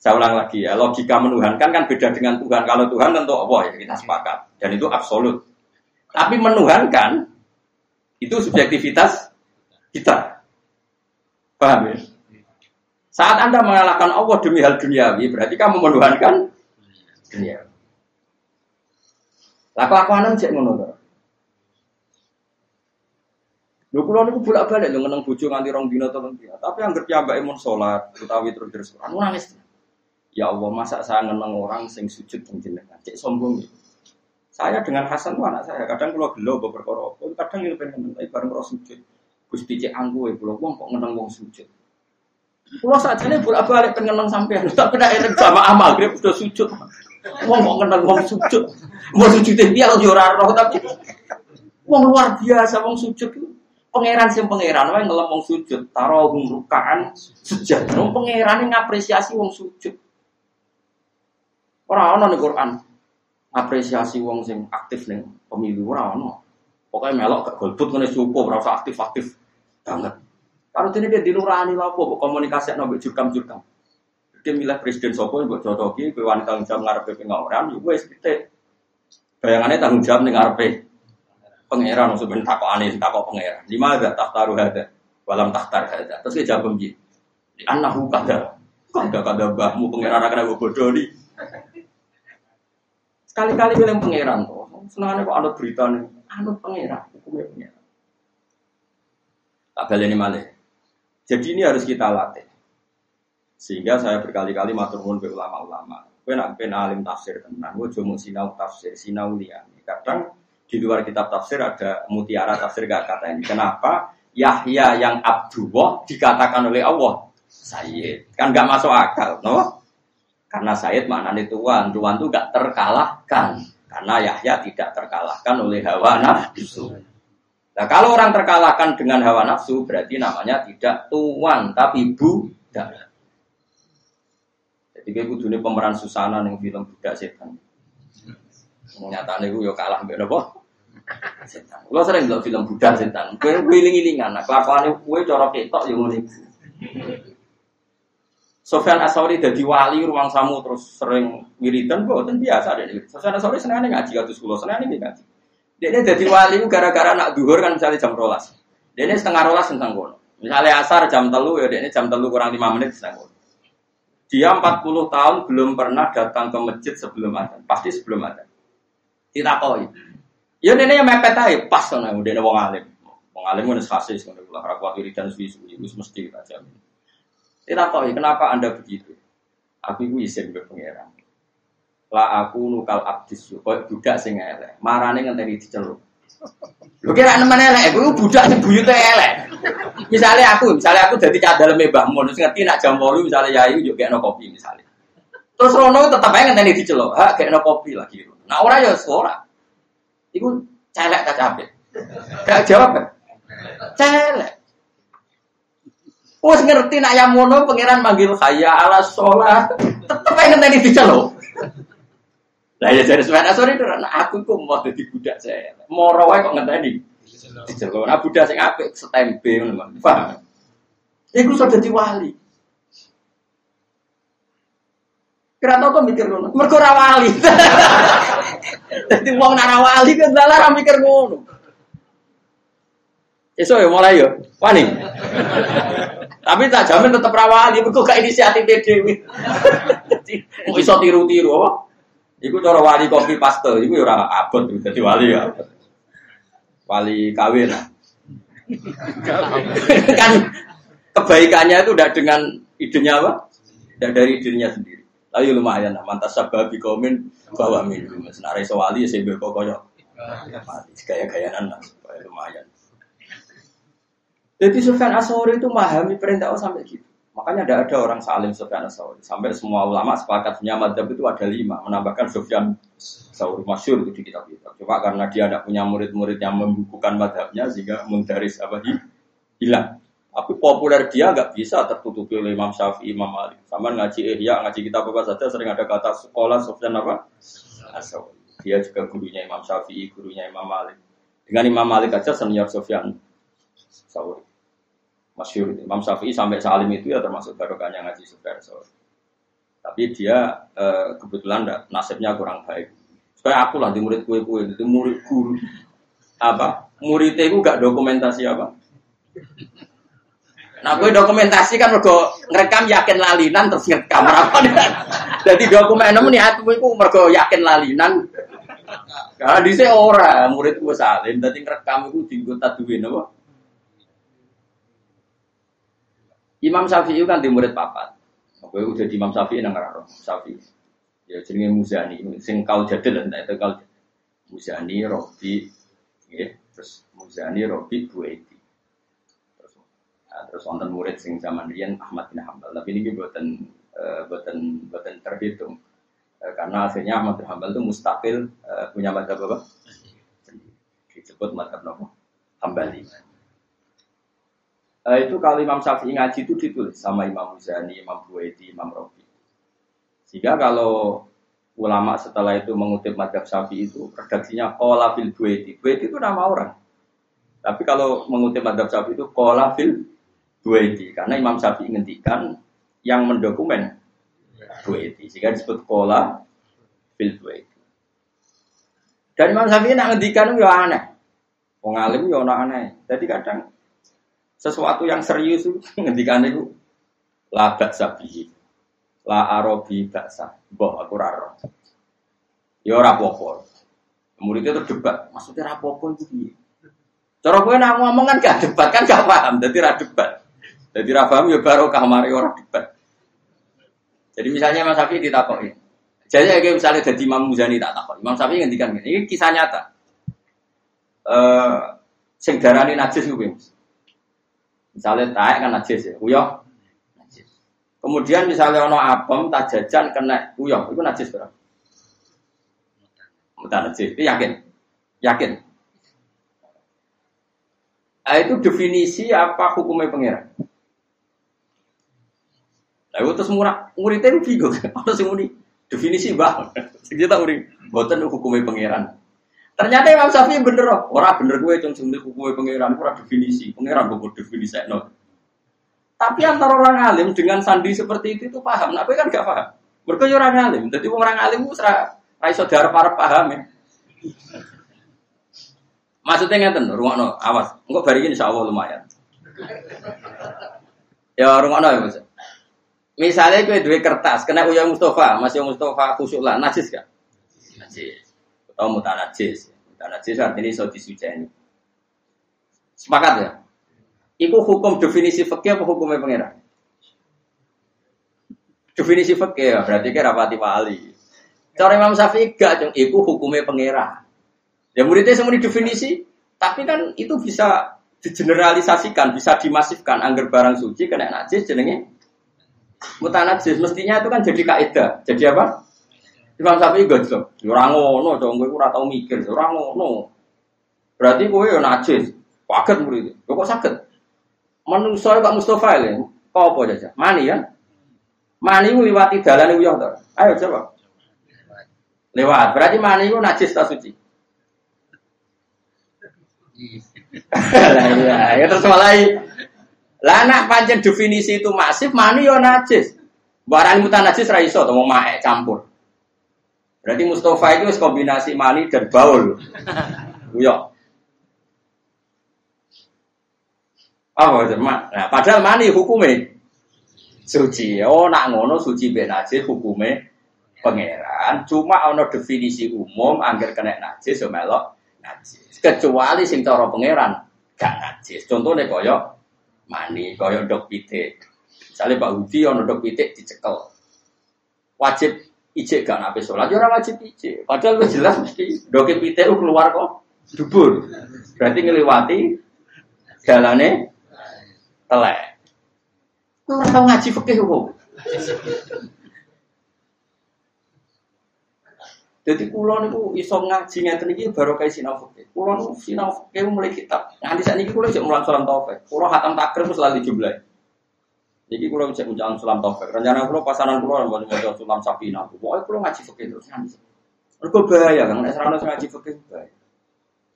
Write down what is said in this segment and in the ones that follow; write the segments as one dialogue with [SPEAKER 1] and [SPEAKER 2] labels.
[SPEAKER 1] Saya ulang lagi ya, logika menuhankan kan beda dengan Tuhan. Kalau Tuhan tentu Allah ya kita sepakat. Dan itu absolut. Tapi menuhankan itu subjektivitas kita. Paham ya? Saat Anda mengalahkan Allah demi hal duniawi, berarti kamu menuhankan dunia. Lah kelakuanan cek ngono to. Lho kula niku bolak-balik lho ngeneng bojo nganti rong dina to Tapi anggere piyambake mun salat utawi terus terus Quran nangis. Ya Allah, masa saya ngeneng orang sing sujud yang jenengan, cek sombong ya. Saya dengan Hasan tuh anak saya, kadang kalau gelo berkorok, kadang ini pengen tapi bareng kalau sujud. Gusti cek anggu ya, kalau wong kok ngeneng wong sujud. Kalau saja ini bolak balik pengen sampean, tapi tidak enak sama amal, dia sudah sujud. Wong kok ngeneng wong sujud, mau sujud dia kalau ora roh tapi wong luar biasa wong sujud itu. Pangeran sing pangeran wae ngelem wong sujud, taruh rukaan sujud. Wong pangeran ngapresiasi wong sujud. Ora ana ning Quran apresiasi wong sing aktif ning pemilu ora ana. Pokoke melok gak golput ngene cukup ora usah aktif-aktif banget. Kalau ini dia dilurani lah apa, komunikasi nabi jurkam-jurkam. Dia milih presiden yang buat jodohi, gue wanita tanggung jawab ngarepe pengawaran, gue seperti bayangannya tanggung jawab nih ngarepe pangeran, maksudnya takut aneh, takut pangeran. Di mana tak taruh ada, walam tahtar ada. Terus dia jawab begini, di anakku kada, kada kada bahmu pangeran akan bodoh nih. Sekali-kali bilang pangeran tuh. Senangnya kok ada berita nih. Anut pangeran, hukumnya pangeran. Tak ini malah. Jadi ini harus kita latih. Sehingga saya berkali-kali matur nuwun ke ulama-ulama. Kowe nak alim tafsir tenan, kowe cuma sinau tafsir, sinau. Kadang di luar kitab tafsir ada mutiara tafsir gak kata ini. Kenapa Yahya yang Abdullah dikatakan oleh Allah Sayyid? Kan gak masuk akal, no? Karena Said maknanya tuan, tuan itu gak terkalahkan. Karena Yahya tidak terkalahkan oleh hawa nafsu. Nah kalau orang terkalahkan dengan hawa nafsu berarti namanya tidak tuan tapi budak. Jadi kayak kudu pemeran Susana nih film budak setan. Nyatanya gue yo kalah mbak nopo. Setan. Lo sering lihat film budak setan. Gue wiling-wilingan. Nah kelakuan gue corok ketok yang ngono. Sofyan Asauri jadi wali ruang samu terus sering wiridan, buatan biasa deh. Sofyan Asauri senang ngaji sekolah senang nih ngaji. Dia ini jadi wali gara-gara nak duhur kan misalnya jam rolas. Dia ini setengah rolas tentang kono. Misalnya asar jam telu ya dia ini jam telu kurang lima menit tentang kono. Dia 40 tahun belum pernah datang ke masjid sebelum ada. Pasti sebelum ada. Tidak koi. Ya ini yang mepet aja pas kan dia wong alim. Wong alim itu khasih sebenarnya. Kalau rakwat wiridan suwi-suwi itu mesti kita jamin. Kita tahu kenapa anda begitu. Aku itu izin ke pangeran. Lah aku nukal abdis kok budak sing elek. Marane ngenteni diceluk. Lu kira nemen elek, aku budak sing buyute elek. Misalnya aku, misalnya aku jadi cadal Mbah Mun, terus ngerti nak jam 8 misalnya yayu yo kekno kopi misalnya. Terus Rono tetap aja ngenteni diceluk, ha kekno kopi lagi. Nah ora ya ora. Iku celek ta capek. Gak jawab kan? Celek. Wes ngerti nak yang mono pangeran manggil kaya ala sholat, tetep aja ngenteni diceluk. Lah ya jadi sebenarnya sorry itu aku kok mau jadi budak saya. Moro wae kok ngenteni. Diceluk. Nah budak sing apik setempe ngono, Paham? Iku sudah jadi wali. Kira tau kok mikir ngono. Mergo ora wali. Dadi wong ora wali kan dalah mikir ngono. Esok ya mulai yo. Wani. Tapi tak jamin tetap rawali, mergo gak inisiatif dhewe. Dadi iso tiru-tiru apa? Iku cara wali kopi paste, iku ya ora abot dadi wali ya. Wali kawin. kan kebaikannya itu udah dengan idenya apa? Dan dari idenya sendiri. Lalu lumayan, mantas sabab komen bahwa minum. Senarai sewali saya berkokoyo. Gaya-gayaan lah, lumayan. Jadi Sufyan Asori itu memahami perintah Allah sampai gitu. Makanya tidak ada orang salim Sufyan Asori. Sampai semua ulama sepakat punya madhab itu ada lima. Menambahkan Sufyan Asori masyur itu di kitab-kitab. Cuma karena dia tidak punya murid-murid yang membukukan madhabnya sehingga menggaris apa hilang. Tapi populer dia nggak bisa tertutupi oleh Imam Syafi'i, Imam Malik. Sama ngaji Ihya, ngaji kitab apa saja sering ada kata sekolah Sufyan apa? Asori. Dia juga gurunya Imam Syafi'i, gurunya Imam Malik. Dengan Imam Malik aja senior Sufyan Sauri. Masyur Imam Syafi'i sampai salim itu ya termasuk barokahnya ngaji Sauri. Tapi dia eh, kebetulan nasibnya kurang baik. Supaya aku lah di murid kue kue itu murid guru apa muridnya itu gak dokumentasi apa. Nah, gue dokumentasi kan mergo ngerekam yakin lalinan terus ngerekam apa Jadi dokumen namun niatmu itu mergo yakin lalinan. Karena di ora murid gue salin, jadi ngerekam itu tinggal tatuin apa. Imam Syafi'i kan di murid papat. Gue udah di Imam Syafi'i nang ngarang Syafi'i. Ya jenenge Muzani, sing kau jadel entah itu kau Muzani, Robi, ya, terus Muzani, Robi, Buaiti. Terus, nah, terus wonten murid sing zaman riyen Ahmad bin Hambal, tapi ini buatan uh, buatan buatan terhitung. Uh, karena akhirnya Ahmad bin Hambal itu mustaqil uh, punya madzhab apa? Disebut madzhab nopo? Hambali. Uh, itu kalau Imam Syafi'i ngaji itu ditulis sama Imam Muzani, Imam Buwaiti, Imam Robi. Sehingga kalau ulama setelah itu mengutip madhab Syafi'i itu redaksinya kola fil Buwaiti. Buwaiti itu nama orang. Tapi kalau mengutip madhab Syafi'i itu kola fil Buwaiti. Karena Imam Syafi'i ngendikan yang mendokumen Buwaiti. Sehingga disebut kola fil Buwaiti. Dan Imam Syafi'i nak ngendikan itu ya aneh. Wong alim ya aneh. Jadi kadang sesuatu yang serius itu ngendikan itu la baksa bihi la arobi baksa boh aku raro ya ora apa muridnya terdebat maksudnya rapopo itu piye? Cara kowe nak ngomong kan gak debat kan gak paham jadi ra debat. Jadi ra paham ya baru kamar orang debat. Jadi misalnya Mas Safi ditakoki. Jadi kayak misalnya jadi Imam Muzani tak takut Imam Safi ngendikan ini kisah nyata. Eh uh, sing darani najis kuwi Misalnya taek kan najis ya, najis. Kemudian misalnya ono apem tak jajan kena uyah, itu najis berapa? Mutan najis, itu yakin? Yakin? Nah, itu definisi apa hukumnya pangeran? Itu terus murah, muridnya itu bingung. Apa sih muni? Definisi bah. Kita murid, buatan hukumnya pangeran. Ternyata Imam Syafi'i bener loh. Orang bener gue cung sendiri gue pangeran, kurang definisi. Pangeran gue definisi no. Tapi antara orang alim dengan sandi seperti itu itu paham. Nah, gue kan gak paham. Mereka ya orang alim. Jadi orang alim itu serah raiso saudara para paham ya. Maksudnya ngeten, rumah no, awas. Enggak bari ini insya Allah lumayan. ya rumah no ya mas. Misalnya gue dua kertas, kena uyah Mustafa, masih Mustafa kusuk lah, najis gak? Najis. Atau mutanajis. Mutanajis artinya iso disujeni. Sepakat ya? Iku hukum definisi fakir apa hukumnya pengira? Definisi fakir ya, berarti kira rapati wali. Cara Imam Syafi'i gak, cung. Iku hukumnya pengira. Ya muridnya semua definisi, tapi kan itu bisa digeneralisasikan, bisa dimasifkan. Angger barang suci kena najis jenenge mutanajis. Mestinya itu kan jadi kaidah. Jadi apa? Imam Syafi'i gojlok. Ya ora ngono, dong kowe ora tau mikir, ya ora ngono. Berarti kowe ya najis. Kaget murid. Kok kok saged? Menungso Pak Mustofa lho. Kok apa aja? Mani ya? Mani ku liwati dalan uyah to. Ayo coba. Lewat. Berarti mani ku najis ta suci? Iya, ya terus mulai lah nak pancen definisi itu masif, mani yo najis. Barang mutan najis ra iso to mau campur. Berarti Mustafa itu kombinasi mani dan baul. Iya. Apa itu? Nah, padahal mani hukumnya suci. Oh, nak ngono suci ben hukumnya pangeran. Cuma ono definisi umum angger kena najis so melok najis. Kecuali sing cara pangeran gak najis. Contohnya koyo mani, koyo dok pitik. Misalnya Pak Hudi ono dok pitik dicekel. Wajib ijek gak nape sholat, ya orang wajib ijek. Padahal lu jelas mesti doke pite keluar kok dubur. Berarti ngeliwati jalannya telek. Lu ora tau ngaji fikih kok. Jadi kulo niku iso ngaji ngeten iki baru kayak sinau fikih. Kulo sinau fikih mulai kitab. Nganti sakniki kulo jek mulang salam taufik. Kulo hatam takrim selalu jumlah. Jadi kalau bisa ucapan sulam taufik, rencana kalau pasaran kalau mau mau sulam sapina, pokoknya kalau ngaji fakir terus nanti. Mereka bahaya kan, nek serana ngaji fakir bahaya.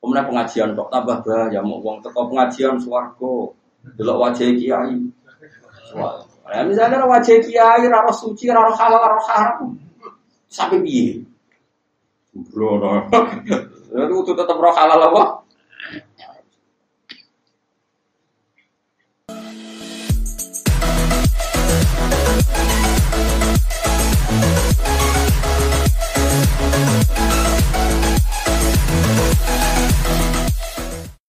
[SPEAKER 1] Kemudian pengajian kok tambah bahaya, mau uang teko pengajian suarco, delok wajah kiai. Ya, misalnya wajah kiai, raro suci, raro halal, raro haram. Sampai piye? Bro. Itu tetap roh halal apa?